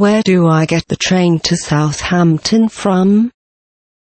Where do I get the train to Southampton from?